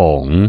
统。